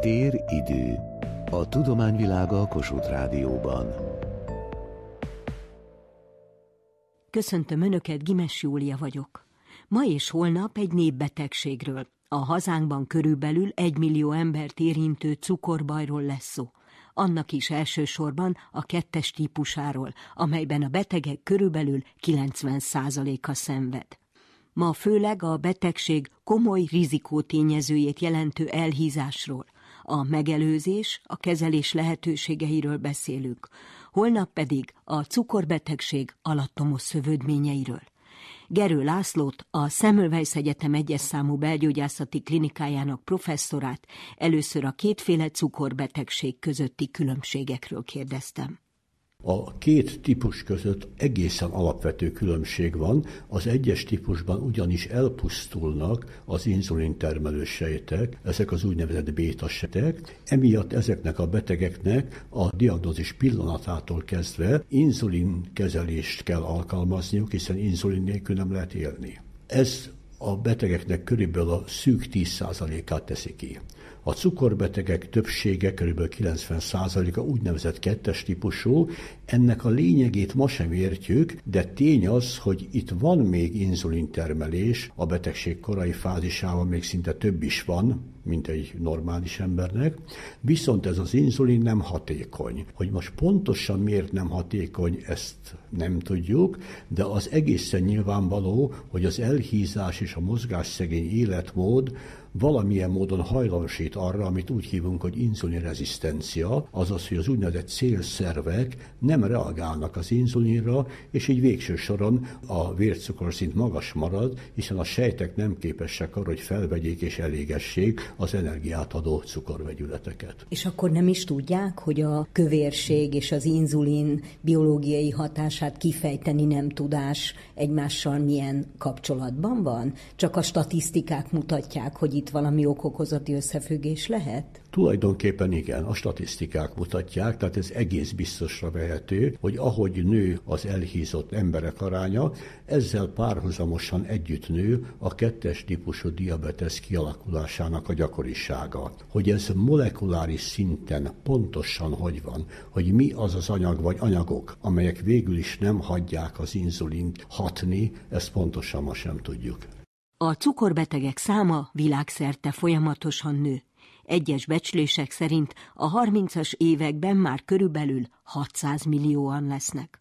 Tér-idő. A tudományvilága a Kossuth Rádióban. Köszöntöm Önöket, Gimes Júlia vagyok. Ma és holnap egy népbetegségről, a hazánkban körülbelül egy millió embert érintő cukorbajról lesz szó. Annak is elsősorban a kettes típusáról, amelyben a betegek körülbelül 90%-a szenved. Ma főleg a betegség komoly rizikótényezőjét jelentő elhízásról, a megelőzés, a kezelés lehetőségeiről beszélünk, holnap pedig a cukorbetegség alattomos szövődményeiről. Gerő Lászlót, a Semmelweis Egyetem egyes számú belgyógyászati klinikájának professzorát először a kétféle cukorbetegség közötti különbségekről kérdeztem. A két típus között egészen alapvető különbség van. Az egyes típusban ugyanis elpusztulnak az inzulin termelő sejtek, ezek az úgynevezett béta sejtek. Emiatt ezeknek a betegeknek a diagnózis pillanatától kezdve inzulin kezelést kell alkalmazniuk, hiszen inzulin nélkül nem lehet élni. Ez a betegeknek körülbelül a szűk 10%-át teszi ki. A cukorbetegek többsége, kb. 90%-a úgynevezett kettes típusú, ennek a lényegét ma sem értjük, de tény az, hogy itt van még inzulintermelés, a betegség korai fázisában még szinte több is van, mint egy normális embernek, viszont ez az inzulin nem hatékony. Hogy most pontosan miért nem hatékony, ezt nem tudjuk, de az egészen nyilvánvaló, hogy az elhízás és a mozgásszegény életmód valamilyen módon hajlamosít arra, amit úgy hívunk, hogy inzulinrezisztencia, azaz, hogy az úgynevezett célszervek nem reagálnak az inzulinra, és így végső soron a vércukorszint magas marad, hiszen a sejtek nem képesek arra, hogy felvegyék és elégessék az energiát adó cukorvegyületeket. És akkor nem is tudják, hogy a kövérség és az inzulin biológiai hatását kifejteni nem tudás egymással milyen kapcsolatban van? Csak a statisztikák mutatják, hogy itt valami okokozati összefüggés lehet? Tulajdonképpen igen, a statisztikák mutatják, tehát ez egész biztosra vehető, hogy ahogy nő az elhízott emberek aránya, ezzel párhuzamosan együtt nő a kettes típusú diabetes kialakulásának a gyakorisága. Hogy ez molekuláris szinten pontosan hogy van, hogy mi az az anyag vagy anyagok, amelyek végül is nem hagyják az inzulint hatni, ezt pontosan ma sem tudjuk. A cukorbetegek száma világszerte folyamatosan nő. Egyes becslések szerint a 30-as években már körülbelül 600 millióan lesznek.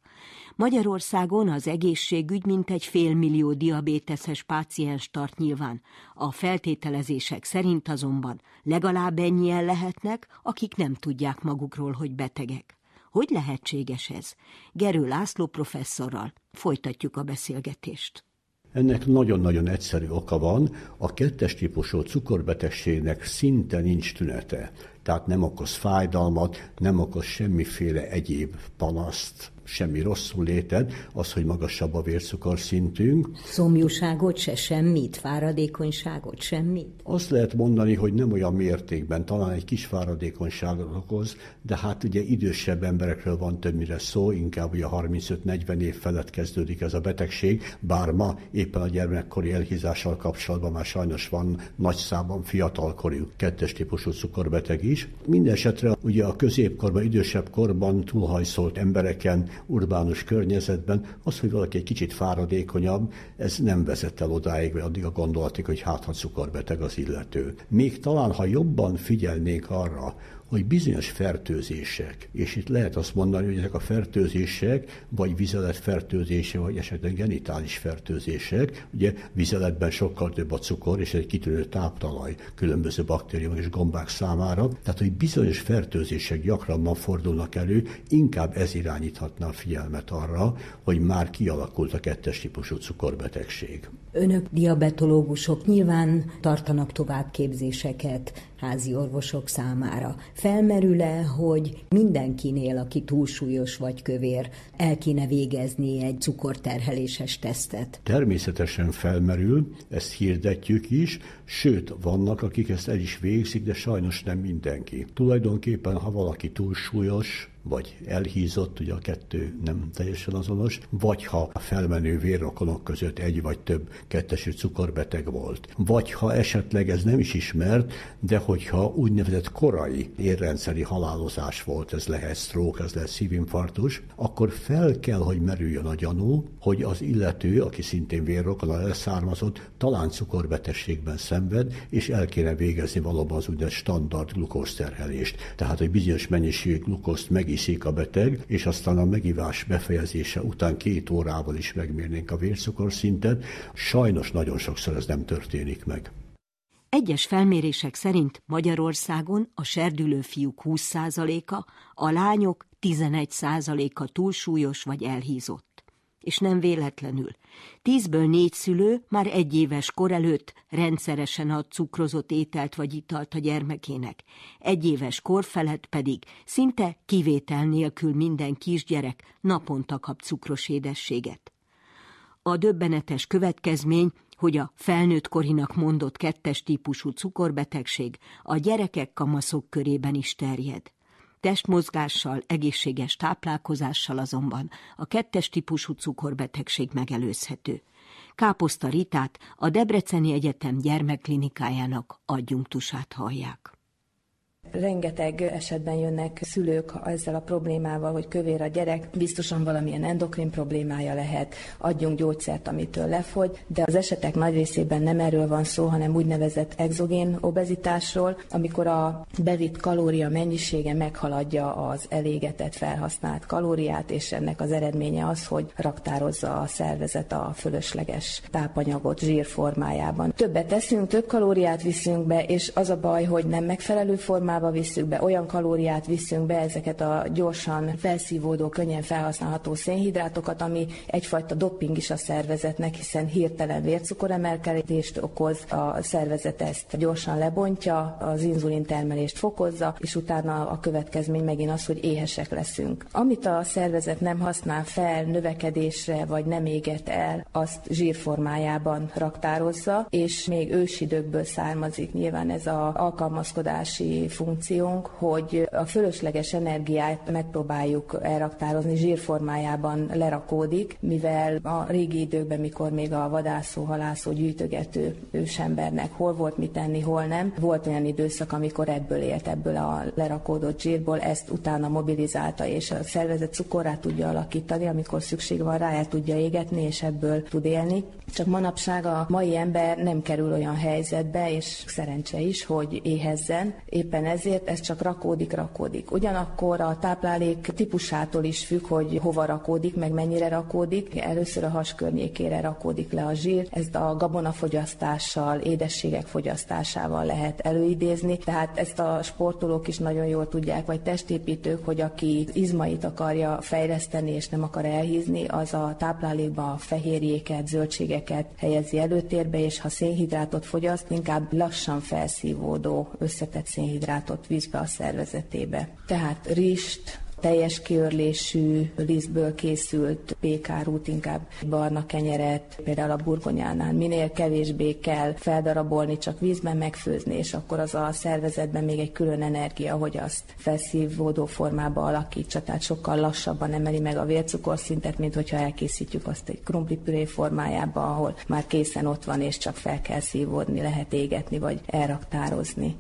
Magyarországon az egészségügy mintegy félmillió diabéteses páciens tart nyilván. A feltételezések szerint azonban legalább ennyien lehetnek, akik nem tudják magukról, hogy betegek. Hogy lehetséges ez? Gerő László professzorral folytatjuk a beszélgetést. Ennek nagyon-nagyon egyszerű oka van, a kettes típusú cukorbetegségnek szinte nincs tünete. Tehát nem okoz fájdalmat, nem okoz semmiféle egyéb panaszt, semmi rosszul léted, az, hogy magasabb a vércukorszintünk. Szomjúságot se semmit, fáradékonyságot semmit? Azt lehet mondani, hogy nem olyan mértékben, talán egy kis fáradékonyságot okoz, de hát ugye idősebb emberekről van többnyire szó, inkább ugye 35-40 év felett kezdődik ez a betegség, bár ma éppen a gyermekkori elhízással kapcsolatban már sajnos van nagy számban fiatalkorú kettes típusú cukorbeteg is. Mindenesetre ugye a középkorban, idősebb korban túlhajszolt embereken urbánus környezetben, az, hogy valaki egy kicsit fáradékonyabb, ez nem vezet el odáig, vagy addig a gondolatig, hogy hát ha cukorbeteg az illető. Még talán, ha jobban figyelnék arra, hogy bizonyos fertőzések, és itt lehet azt mondani, hogy ezek a fertőzések, vagy vizelet fertőzése, vagy esetleg genitális fertőzések, ugye vizeletben sokkal több a cukor, és egy kitűnő táptalaj különböző baktériumok és gombák számára, tehát hogy bizonyos fertőzések gyakrabban fordulnak elő, inkább ez irányíthatná a figyelmet arra, hogy már kialakult a kettes típusú cukorbetegség. Önök diabetológusok nyilván tartanak továbbképzéseket házi orvosok számára. Felmerül-e, hogy mindenkinél, aki túlsúlyos vagy kövér, el kéne végezni egy cukorterheléses tesztet? Természetesen felmerül, ezt hirdetjük is, sőt, vannak, akik ezt el is végzik, de sajnos nem mindenki. Tulajdonképpen, ha valaki túlsúlyos, vagy elhízott, ugye a kettő nem teljesen azonos, vagy ha a felmenő vérrokonok között egy vagy több kettesű cukorbeteg volt, vagy ha esetleg ez nem is ismert, de hogyha úgynevezett korai érrendszeri halálozás volt, ez lehet stroke, ez lehet szívinfarktus, akkor fel kell, hogy merüljön a gyanú, hogy az illető, aki szintén vérrokon leszármazott, talán cukorbetegségben szenved, és el kéne végezni valóban az úgynevezett standard glukózterhelést. Tehát, hogy bizonyos mennyiségű glukózt megiszik a beteg, és aztán a megivás befejezése után két órával is megmérnénk a vércukorszintet. Sajnos nagyon sokszor ez nem történik meg. Egyes felmérések szerint Magyarországon a serdülő fiúk 20%-a, a lányok 11%-a túlsúlyos vagy elhízott és nem véletlenül. Tízből négy szülő már egy éves kor előtt rendszeresen ad cukrozott ételt vagy italt a gyermekének, egy éves kor felett pedig szinte kivétel nélkül minden kisgyerek naponta kap cukros édességet. A döbbenetes következmény, hogy a felnőtt korinak mondott kettes típusú cukorbetegség a gyerekek kamaszok körében is terjed. Testmozgással, egészséges táplálkozással azonban a kettes típusú cukorbetegség megelőzhető. Káposzta Ritát a Debreceni Egyetem gyermekklinikájának adjunktusát hallják. Rengeteg esetben jönnek szülők ezzel a problémával, hogy kövér a gyerek, biztosan valamilyen endokrin problémája lehet, adjunk gyógyszert, amitől lefogy, de az esetek nagy részében nem erről van szó, hanem úgynevezett exogén obezitásról, amikor a bevitt kalória mennyisége meghaladja az elégetett felhasznált kalóriát, és ennek az eredménye az, hogy raktározza a szervezet a fölösleges tápanyagot zsír formájában. Többet teszünk, több kalóriát viszünk be, és az a baj, hogy nem megfelelő formában formába visszük be, olyan kalóriát visszünk be, ezeket a gyorsan felszívódó, könnyen felhasználható szénhidrátokat, ami egyfajta dopping is a szervezetnek, hiszen hirtelen vércukoremelkedést okoz, a szervezet ezt gyorsan lebontja, az inzulin termelést fokozza, és utána a következmény megint az, hogy éhesek leszünk. Amit a szervezet nem használ fel növekedésre, vagy nem éget el, azt zsírformájában raktározza, és még ősidőkből származik nyilván ez a alkalmazkodási funkció, funkciónk, hogy a fölösleges energiát megpróbáljuk elraktározni, zsírformájában lerakódik, mivel a régi időkben, mikor még a vadászó, halászó, gyűjtögető ősembernek hol volt mit tenni, hol nem, volt olyan időszak, amikor ebből élt, ebből a lerakódott zsírból, ezt utána mobilizálta, és a szervezet cukorát tudja alakítani, amikor szükség van rá, el tudja égetni, és ebből tud élni. Csak manapság a mai ember nem kerül olyan helyzetbe, és szerencse is, hogy éhezzen. Éppen ezért ez csak rakódik, rakódik. Ugyanakkor a táplálék típusától is függ, hogy hova rakódik, meg mennyire rakódik. Először a has környékére rakódik le a zsír. Ezt a gabonafogyasztással, édességek fogyasztásával lehet előidézni. Tehát ezt a sportolók is nagyon jól tudják, vagy testépítők, hogy aki izmait akarja fejleszteni és nem akar elhízni, az a táplálékba a fehérjéket, zöldségeket helyezi előtérbe, és ha szénhidrátot fogyaszt, inkább lassan felszívódó összetett szénhidrát bocsátott vízbe a szervezetébe. Tehát rist, teljes kiörlésű lisztből készült pékárút, inkább barna kenyeret, például a burgonyánál minél kevésbé kell feldarabolni, csak vízben megfőzni, és akkor az a szervezetben még egy külön energia, hogy azt felszívódó formába alakítsa, tehát sokkal lassabban emeli meg a vércukorszintet, mint hogyha elkészítjük azt egy krumplipüré formájába, ahol már készen ott van, és csak fel kell szívódni, lehet égetni, vagy elraktározni.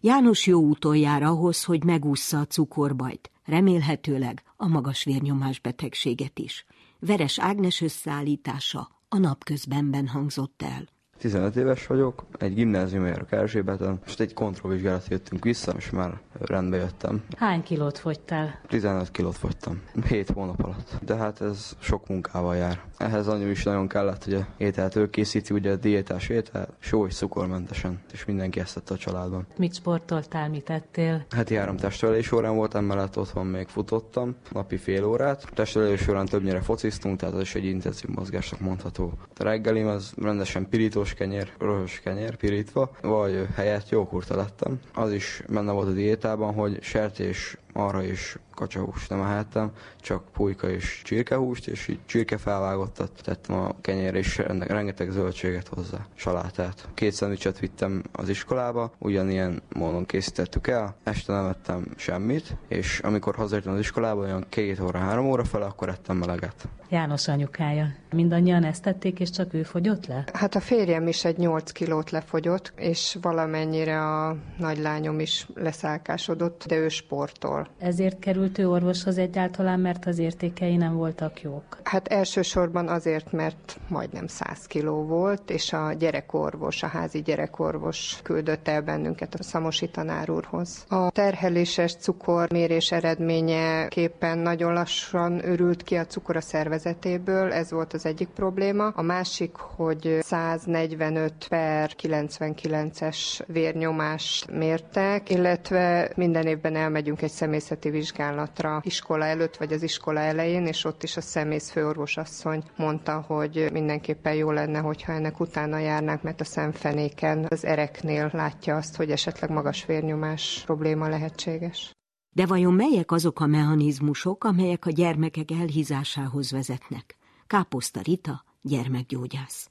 János jó úton jár ahhoz, hogy megúszza a cukorbajt, remélhetőleg a magas vérnyomás betegséget is. Veres Ágnes összeállítása a napközbenben hangzott el. 15 éves vagyok, egy gimnázium járok Erzsébeten, most egy kontrollvizsgálat jöttünk vissza, és már rendbe jöttem. Hány kilót fogytál? 15 kilót fogytam, 7 hónap alatt. De hát ez sok munkával jár. Ehhez anyu is nagyon kellett, hogy a ételt ő készíti, ugye a diétás étel, só és cukormentesen, és mindenki ezt tette a családban. Mit sportoltál, mit tettél? Hát három testvelés órán voltam, mellett otthon még futottam, napi fél órát. Testvelés órán többnyire fociztunk, tehát az is egy intenzív mozgásnak mondható. A reggelim az rendesen pirítós röhös kenyér, röhös kenyér pirítva, vagy helyett jókurta lettem. Az is benne volt a diétában, hogy sertés arra is kacsahúst nem ehettem, csak pulyka és csirkehúst, és így csirke felvágottat tettem a kenyérre, és rengeteg zöldséget hozzá, salátát. Két szendvicset vittem az iskolába, ugyanilyen módon készítettük el, este nem ettem semmit, és amikor hazajöttem az iskolába, olyan két óra, három óra fel, akkor ettem meleget. János anyukája. Mindannyian ezt tették, és csak ő fogyott le? Hát a férjem is egy 8 kilót lefogyott, és valamennyire a nagylányom is leszálkásodott, de ő sportol. Ezért került ő orvoshoz egyáltalán, mert az értékei nem voltak jók? Hát elsősorban azért, mert majdnem 100 kiló volt, és a gyerekorvos, a házi gyerekorvos küldött el bennünket a Szamosi tanár úrhoz. A terheléses cukormérés eredményeképpen nagyon lassan örült ki a cukor a szervezetéből, ez volt az egyik probléma. A másik, hogy 145 per 99-es vérnyomást mértek, illetve minden évben elmegyünk egy személyzeti vizsgálatra iskola előtt vagy az iskola elején, és ott is a szemész főorvosasszony mondta, hogy mindenképpen jó lenne, hogyha ennek utána járnánk, mert a szemfenéken az ereknél látja azt, hogy esetleg magas vérnyomás probléma lehetséges. De vajon melyek azok a mechanizmusok, amelyek a gyermekek elhízásához vezetnek? Káposzta Rita, gyermekgyógyász.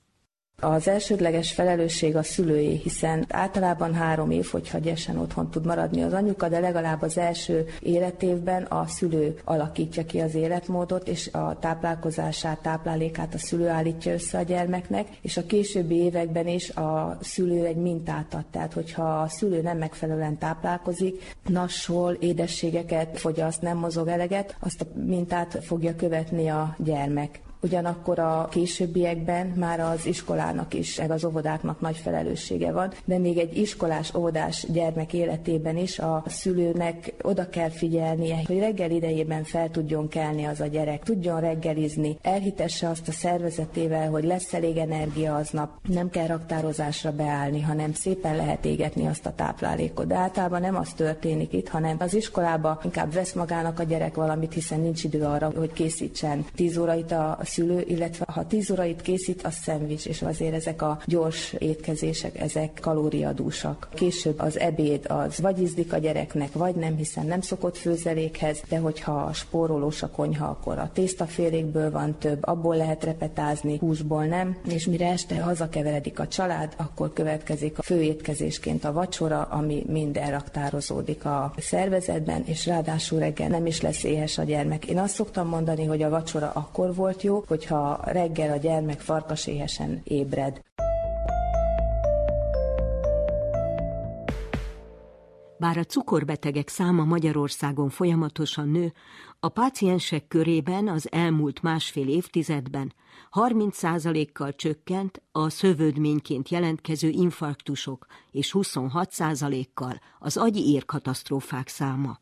Az elsődleges felelősség a szülői, hiszen általában három év, hogyha gyesen otthon tud maradni az anyuka, de legalább az első életévben a szülő alakítja ki az életmódot, és a táplálkozását, táplálékát a szülő állítja össze a gyermeknek, és a későbbi években is a szülő egy mintát ad. Tehát, hogyha a szülő nem megfelelően táplálkozik, nassol, édességeket fogyaszt, nem mozog eleget, azt a mintát fogja követni a gyermek. Ugyanakkor a későbbiekben már az iskolának is, meg az óvodáknak nagy felelőssége van, de még egy iskolás, óvodás gyermek életében is a szülőnek oda kell figyelnie, hogy reggel idejében fel tudjon kelni az a gyerek, tudjon reggelizni, elhitesse azt a szervezetével, hogy lesz elég energia aznap, nem kell raktározásra beállni, hanem szépen lehet égetni azt a táplálékot. De általában nem az történik itt, hanem az iskolába inkább vesz magának a gyerek valamit, hiszen nincs idő arra, hogy készítsen. 10 órait a szülő, illetve ha 10 órait készít, az szendvics, és azért ezek a gyors étkezések, ezek kalóriadúsak. Később az ebéd az vagy izdik a gyereknek, vagy nem, hiszen nem szokott főzelékhez, de hogyha spórolós a konyha, akkor a tésztafélékből van több, abból lehet repetázni, húsból nem, és mire este hazakeveredik a család, akkor következik a főétkezésként a vacsora, ami mind elraktározódik a szervezetben, és ráadásul reggel nem is lesz éhes a gyermek. Én azt szoktam mondani, hogy a vacsora akkor volt jó, hogyha reggel a gyermek farkaséhesen ébred. Bár a cukorbetegek száma Magyarországon folyamatosan nő, a páciensek körében az elmúlt másfél évtizedben 30%-kal csökkent a szövődményként jelentkező infarktusok és 26%-kal az agyi érkatasztrófák száma.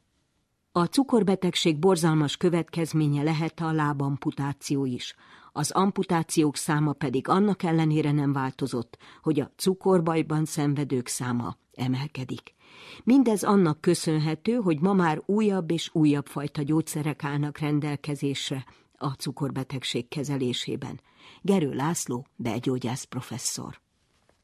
A cukorbetegség borzalmas következménye lehet a lábamputáció is. Az amputációk száma pedig annak ellenére nem változott, hogy a cukorbajban szenvedők száma emelkedik. Mindez annak köszönhető, hogy ma már újabb és újabb fajta gyógyszerek állnak rendelkezésre a cukorbetegség kezelésében. Gerő László, belgyógyász professzor.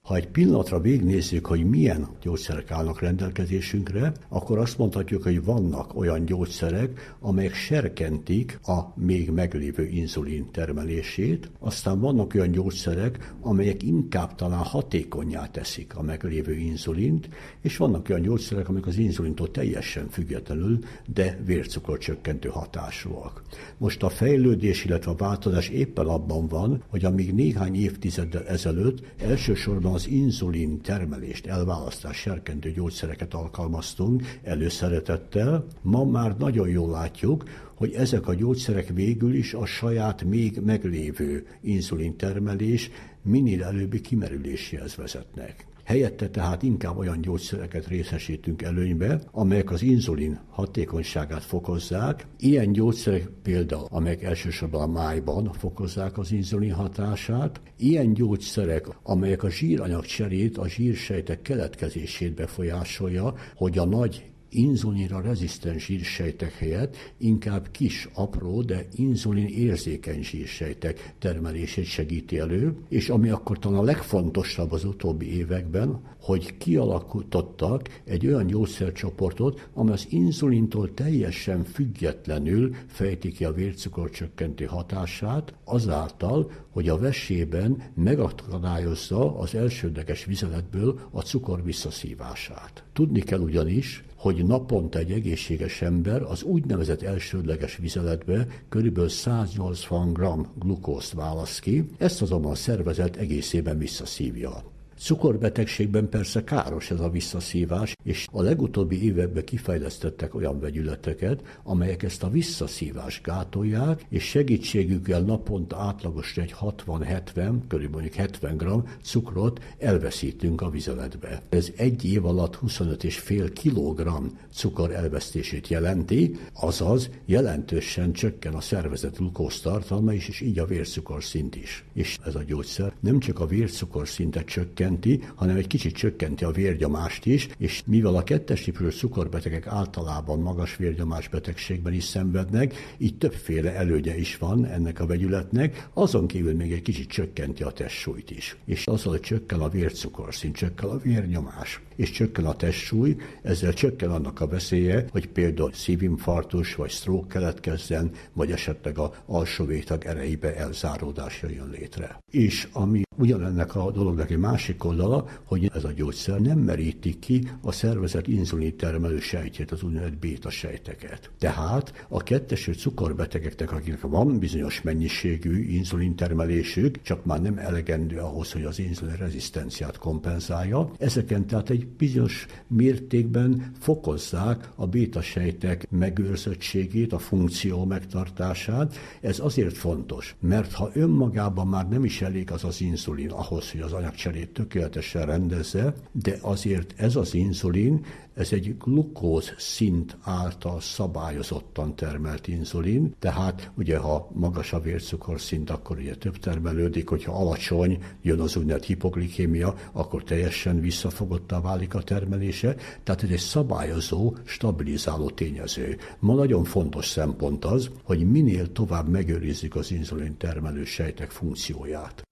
Ha egy pillanatra végnézzük, hogy milyen gyógyszerek állnak rendelkezésünkre, akkor azt mondhatjuk, hogy vannak olyan gyógyszerek, amelyek serkentik a még meglévő inzulin termelését, aztán vannak olyan gyógyszerek, amelyek inkább talán hatékonyá teszik a meglévő inzulint, és vannak olyan gyógyszerek, amelyek az inzulintól teljesen függetlenül, de vércukorcsökkentő hatásúak. Most a fejlődés, illetve a változás éppen abban van, hogy amíg néhány évtizeddel ezelőtt elsősorban az inzulin termelést, elválasztás serkentő gyógyszereket alkalmaztunk előszeretettel, ma már nagyon jól látjuk, hogy ezek a gyógyszerek végül is a saját még meglévő inzulintermelés minél előbbi kimerüléséhez vezetnek. Helyette tehát inkább olyan gyógyszereket részesítünk előnybe, amelyek az inzulin hatékonyságát fokozzák. Ilyen gyógyszerek például, amelyek elsősorban a májban fokozzák az inzulin hatását. Ilyen gyógyszerek, amelyek a zsíranyag cserét, a zsírsejtek keletkezését befolyásolja, hogy a nagy inzulinra rezisztens zsírsejtek helyett inkább kis, apró, de inzulin érzékeny zsírsejtek termelését segíti elő, és ami akkor talán a legfontosabb az utóbbi években, hogy kialakítottak egy olyan gyógyszercsoportot, amely az inzulintól teljesen függetlenül fejti ki a vércukorcsökkenti hatását, azáltal, hogy a vesében megakadályozza az elsődleges vizeletből a cukor visszaszívását. Tudni kell ugyanis, hogy naponta egy egészséges ember az úgynevezett elsődleges vizeletbe kb. 180 g glukózt válasz ki, ezt azonban a szervezet egészében visszaszívja. Cukorbetegségben persze káros ez a visszaszívás, és a legutóbbi években kifejlesztettek olyan vegyületeket, amelyek ezt a visszaszívást gátolják, és segítségükkel naponta átlagos egy 60-70, körülbelül 70 g cukrot elveszítünk a vizeletbe. Ez egy év alatt 25,5 kg cukor elvesztését jelenti, azaz jelentősen csökken a szervezet glukóztartalma is, és így a vércukorszint is. És ez a gyógyszer nem csak a vércukorszintet csökken, csökkenti, hanem egy kicsit csökkenti a vérgyomást is, és mivel a kettes típusú cukorbetegek általában magas vérgyomás betegségben is szenvednek, így többféle előnye is van ennek a vegyületnek, azon kívül még egy kicsit csökkenti a testsúlyt is. És azzal, csökken a vércukorszint, csökken a vérnyomás, és csökken a testsúly, ezzel csökken annak a veszélye, hogy például szívinfarktus vagy stroke keletkezzen, vagy esetleg a alsó végtag erejébe elzáródás jön létre. És ami ugyanennek a dolognak egy másik oldala, hogy ez a gyógyszer nem meríti ki a szervezet inzulin termelő sejtjét, az úgynevezett béta sejteket. Tehát a ketteső cukorbetegeknek, akiknek van bizonyos mennyiségű inzulin termelésük, csak már nem elegendő ahhoz, hogy az inzulin rezisztenciát kompenzálja, ezeken tehát egy bizonyos mértékben fokozzák a béta sejtek megőrzöttségét, a funkció megtartását. Ez azért fontos, mert ha önmagában már nem is elég az az inzulin ahhoz, hogy az anyagcserét tökéletesen rendezze, de azért ez az inzulin ez egy glukóz szint által szabályozottan termelt inzulin, tehát ugye ha magas a vércukorszint, akkor ugye több termelődik, hogyha alacsony, jön az úgynevezett hipoglikémia, akkor teljesen visszafogottá válik a termelése, tehát ez egy szabályozó, stabilizáló tényező. Ma nagyon fontos szempont az, hogy minél tovább megőrizzük az inzulin termelő sejtek funkcióját.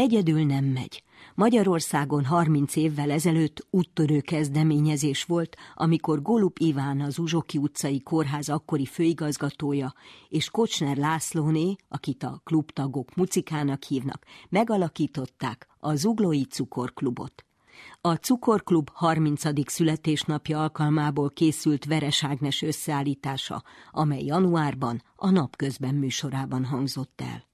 Egyedül nem megy. Magyarországon 30 évvel ezelőtt úttörő kezdeményezés volt, amikor Golup Iván az Uzsoki utcai kórház akkori főigazgatója és Kocsner Lászlóné, akit a klubtagok mucikának hívnak, megalakították a Zuglói Cukorklubot. A Cukorklub 30. születésnapja alkalmából készült Veres Ágnes összeállítása, amely januárban a napközben műsorában hangzott el.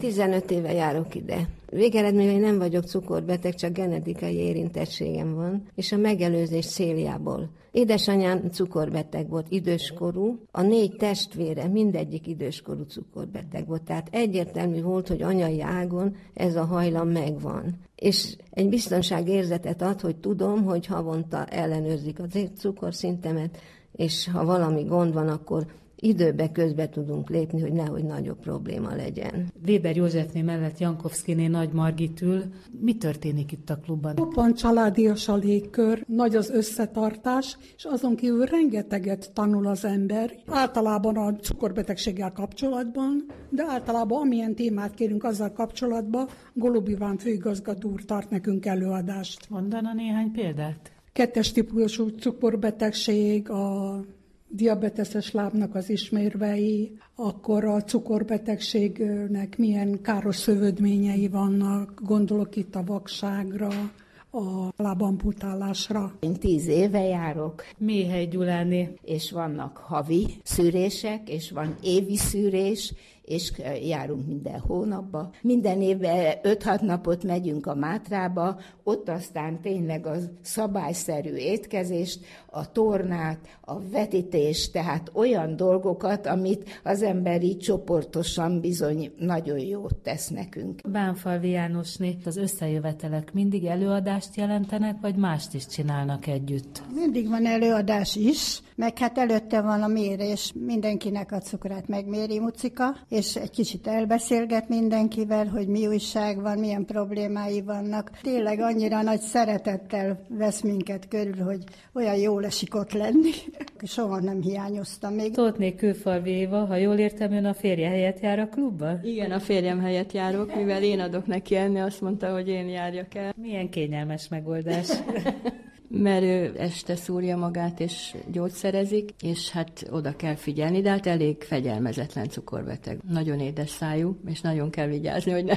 15 éve járok ide. Végeredményben nem vagyok cukorbeteg, csak genetikai érintettségem van, és a megelőzés céljából. Édesanyám cukorbeteg volt, időskorú, a négy testvére mindegyik időskorú cukorbeteg volt, tehát egyértelmű volt, hogy anyai ágon ez a hajlam megvan. És egy biztonságérzetet ad, hogy tudom, hogy havonta ellenőrzik a cukorszintemet, és ha valami gond van, akkor időbe közbe tudunk lépni, hogy nehogy nagyobb probléma legyen. Weber Józsefné mellett Jankovszkiné Nagy Margit ül. Mi történik itt a klubban? Jobban családias a légkör, nagy az összetartás, és azon kívül rengeteget tanul az ember, általában a cukorbetegséggel kapcsolatban, de általában amilyen témát kérünk azzal kapcsolatban, Golub Iván főigazgató úr tart nekünk előadást. Mondana néhány példát? Kettes típusú cukorbetegség, a diabeteses lábnak az ismérvei, akkor a cukorbetegségnek milyen káros szövődményei vannak, gondolok itt a vakságra, a lábamputálásra. Én tíz éve járok. Méhely Gyuláné. És vannak havi szűrések, és van évi szűrés, és járunk minden hónapba. Minden évben 5-6 napot megyünk a Mátrába, ott aztán tényleg a szabályszerű étkezést, a tornát, a vetítést, tehát olyan dolgokat, amit az ember így csoportosan bizony nagyon jót tesz nekünk. Bánfalvi Jánosné, az összejövetelek mindig előadást jelentenek, vagy mást is csinálnak együtt? Mindig van előadás is, meg hát előtte van a mérés, mindenkinek a cukrát megméri mucika, és egy kicsit elbeszélget mindenkivel, hogy mi újság van, milyen problémái vannak. Tényleg annyira nagy szeretettel vesz minket körül, hogy olyan jól esik ott lenni. Soha nem hiányoztam még. Tótné Kőfalvi Éva, ha jól értem, ön a férje helyett jár a klubba? Igen, a férjem helyett járok, mivel én adok neki enni, azt mondta, hogy én járjak el. Milyen kényelmes megoldás. mert ő este szúrja magát és gyógyszerezik, és hát oda kell figyelni, de hát elég fegyelmezetlen cukorbeteg. Nagyon édes szájú, és nagyon kell vigyázni, hogy ne,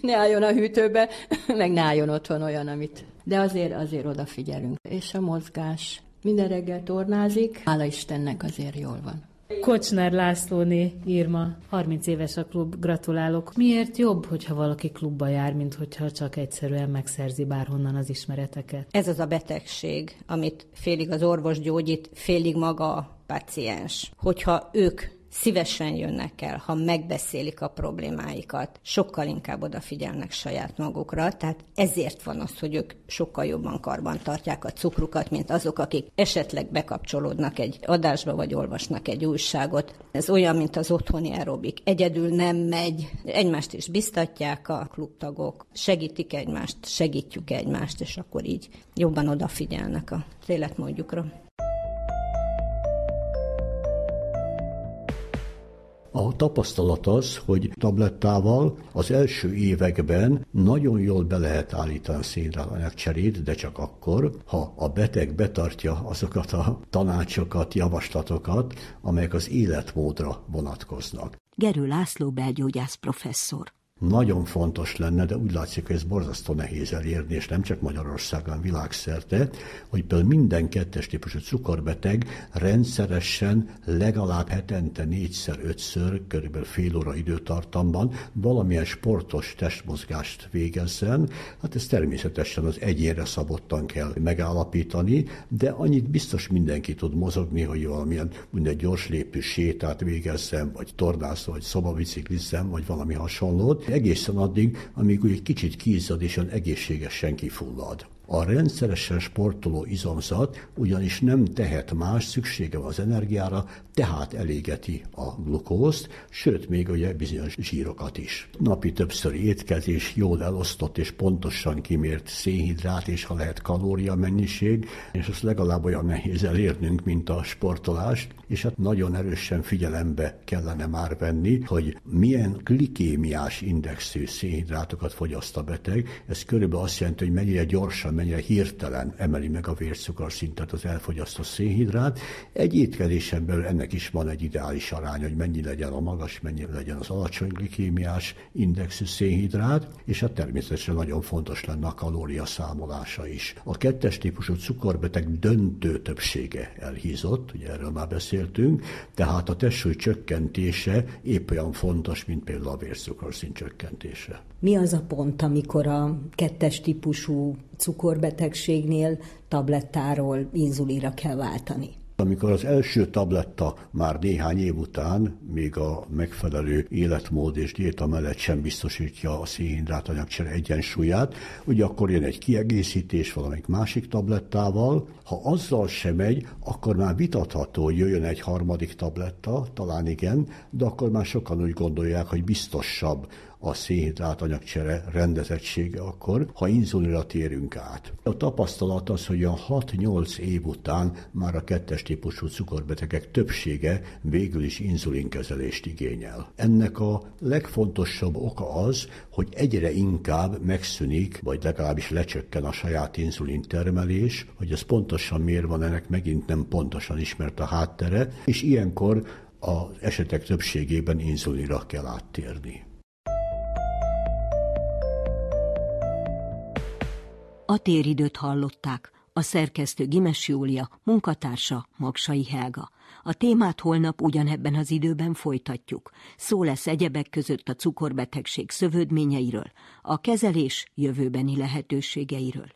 ne álljon a hűtőbe, meg ne álljon otthon olyan, amit... De azért, azért odafigyelünk. És a mozgás. Minden reggel tornázik, hála Istennek azért jól van. Kocsner Lászlóné írma, 30 éves a klub, gratulálok. Miért jobb, hogyha valaki klubba jár, mint hogyha csak egyszerűen megszerzi bárhonnan az ismereteket? Ez az a betegség, amit félig az orvos gyógyít, félig maga a paciens. Hogyha ők szívesen jönnek el, ha megbeszélik a problémáikat, sokkal inkább odafigyelnek saját magukra, tehát ezért van az, hogy ők sokkal jobban karban tartják a cukrukat, mint azok, akik esetleg bekapcsolódnak egy adásba, vagy olvasnak egy újságot. Ez olyan, mint az otthoni aerobik. Egyedül nem megy, egymást is biztatják a klubtagok, segítik egymást, segítjük egymást, és akkor így jobban odafigyelnek az életmódjukra. A tapasztalat az, hogy tablettával az első években nagyon jól be lehet állítani szénrányagcserét, de csak akkor, ha a beteg betartja azokat a tanácsokat, javaslatokat, amelyek az életmódra vonatkoznak. Gerő László belgyógyász professzor. Nagyon fontos lenne, de úgy látszik, hogy ez borzasztó nehéz elérni, és nem csak Magyarországon, világszerte, hogy például minden kettes típusú cukorbeteg rendszeresen legalább hetente négyszer, ötször, körülbelül fél óra időtartamban valamilyen sportos testmozgást végezzen. Hát ez természetesen az egyénre szabottan kell megállapítani, de annyit biztos mindenki tud mozogni, hogy valamilyen minden gyors lépő sétát végezzen, vagy tornászva, vagy szobabiciklizzen, vagy valami hasonlót egészen addig, amíg úgy egy kicsit kízad és olyan egészségesen kifullad. A rendszeresen sportoló izomzat ugyanis nem tehet más, szüksége van az energiára, tehát elégeti a glukózt, sőt, még ugye bizonyos zsírokat is. Napi többször étkezés, jól elosztott és pontosan kimért szénhidrát és ha lehet kalória mennyiség, és azt legalább olyan nehéz elérnünk, mint a sportolást, és hát nagyon erősen figyelembe kellene már venni, hogy milyen glikémiás indexű szénhidrátokat fogyaszt a beteg. Ez körülbelül azt jelenti, hogy mennyire gyorsan, mennyire hirtelen emeli meg a vércukorszintet az elfogyasztott szénhidrát. Egy étkezésen belül ennek is van egy ideális arány, hogy mennyi legyen a magas, mennyi legyen az alacsony glikémiás indexű szénhidrát, és hát természetesen nagyon fontos lenne a kalória számolása is. A kettes típusú cukorbeteg döntő többsége elhízott, ugye erről már beszéltünk, tehát a testsúly csökkentése épp olyan fontos, mint például a vércukorszint csökkentése. Mi az a pont, amikor a kettes típusú cukorbetegségnél tablettáról inzulinra kell váltani? Amikor az első tabletta már néhány év után még a megfelelő életmód és diéta mellett sem biztosítja a szénhidrát anyagcsere egyensúlyát, ugye akkor jön egy kiegészítés valamelyik másik tablettával. Ha azzal sem megy, akkor már vitatható, hogy jöjjön egy harmadik tabletta, talán igen, de akkor már sokan úgy gondolják, hogy biztosabb a szénhidrát anyagcsere rendezettsége akkor, ha inzulinra térünk át. A tapasztalat az, hogy a 6-8 év után már a kettes típusú cukorbetegek többsége végül is inzulinkezelést igényel. Ennek a legfontosabb oka az, hogy egyre inkább megszűnik, vagy legalábbis lecsökken a saját inzulin termelés, hogy ez pontosan miért van, ennek megint nem pontosan ismert a háttere, és ilyenkor az esetek többségében inzulinra kell áttérni. A téridőt hallották, a szerkesztő Gimes Júlia, munkatársa Magsai Helga. A témát holnap ugyanebben az időben folytatjuk. Szó lesz egyebek között a cukorbetegség szövődményeiről, a kezelés jövőbeni lehetőségeiről.